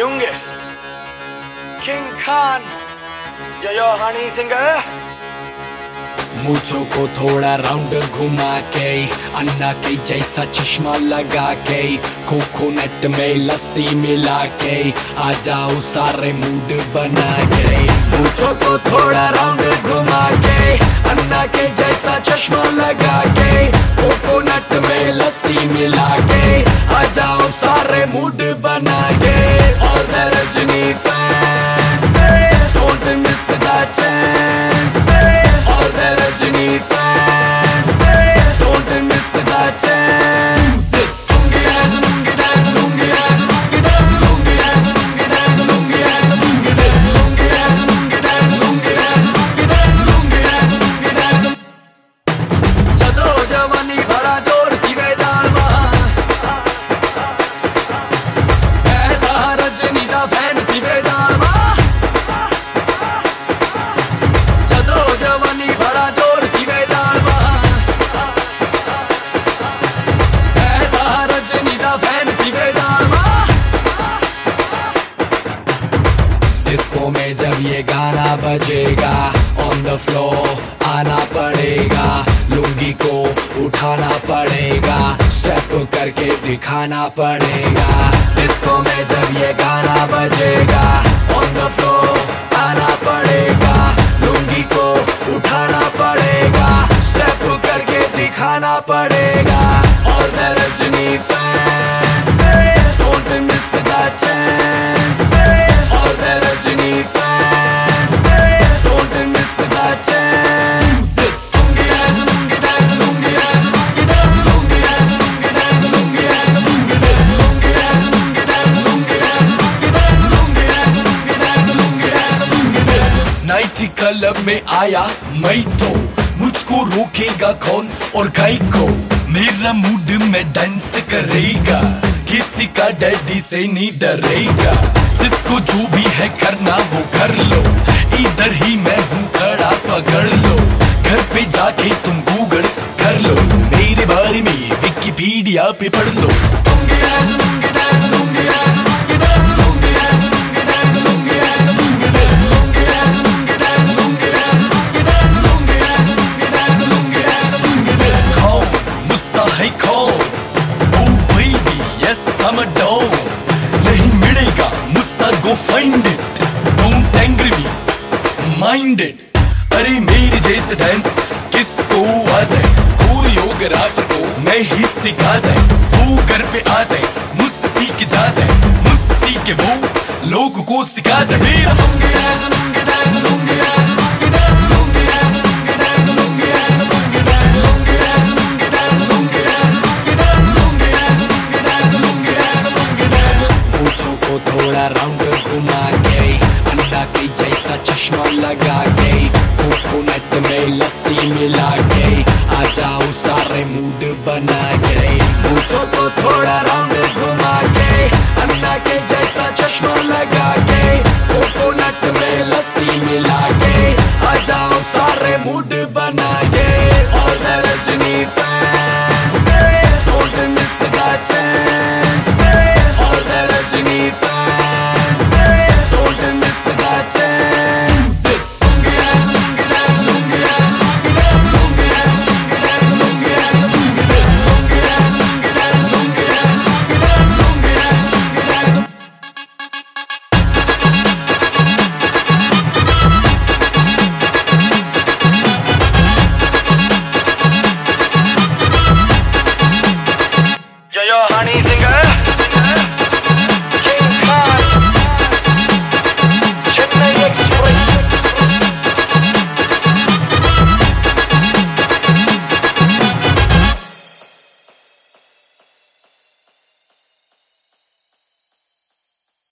Junge. King Khan. Yo yo honey singer. मुझो को थोड़ा round घुमा के अन्ना के जैसा चश्मा लगा के कोकोनट में लस्सी मिला के आ जाओ सारे मूड बना के मुझो को थोड़ा राउंड घुमा के अन्ना के जैसा चश्मा लगा के कोकोनट में लस्सी मिला के आ जाओ सारे मूड बना के गाना बजेगा ऑन द फ्लोर आना पड़ेगा, लुंगी को उठाना पड़ेगा स्टेप करके दिखाना पड़ेगा। डिस्को में जब ये गाना बजेगा ऑन द फ्लोर आना पड़ेगा, लुंगी को उठाना पड़ेगा स्टेप करके दिखाना पड़ेगा। और the Rajni fans night club में आया मैं तो। मुझको रोकेगा कौन और गाय को? मेरा मूड में डांस करेगा। किसी का डैडी से नहीं डरेगा। जिसको जो भी है करना वो कर लो। इधर ही मैं हूँ, खड़ा पकड़ लो। घर पे जाके तुम गूगल कर लो। मेरे बारे में विकिपीडिया पे पढ़ लो। It अरे मेरे जैसे डांस किसको आता है कोरियोग्राफर को मैं ही सिखाता है वो घर पे आता है मुझसे सीख जाता है मुझसे सीख के वो लोग को सिखाता है मेरा चश्मा लगा के कोकोनट में लस्सी मिला के। आ जाओ सारे मूड बना के पूछो तो थोड़ा राउंड घुमा के अंडा के जैसा चश्मा लगा के।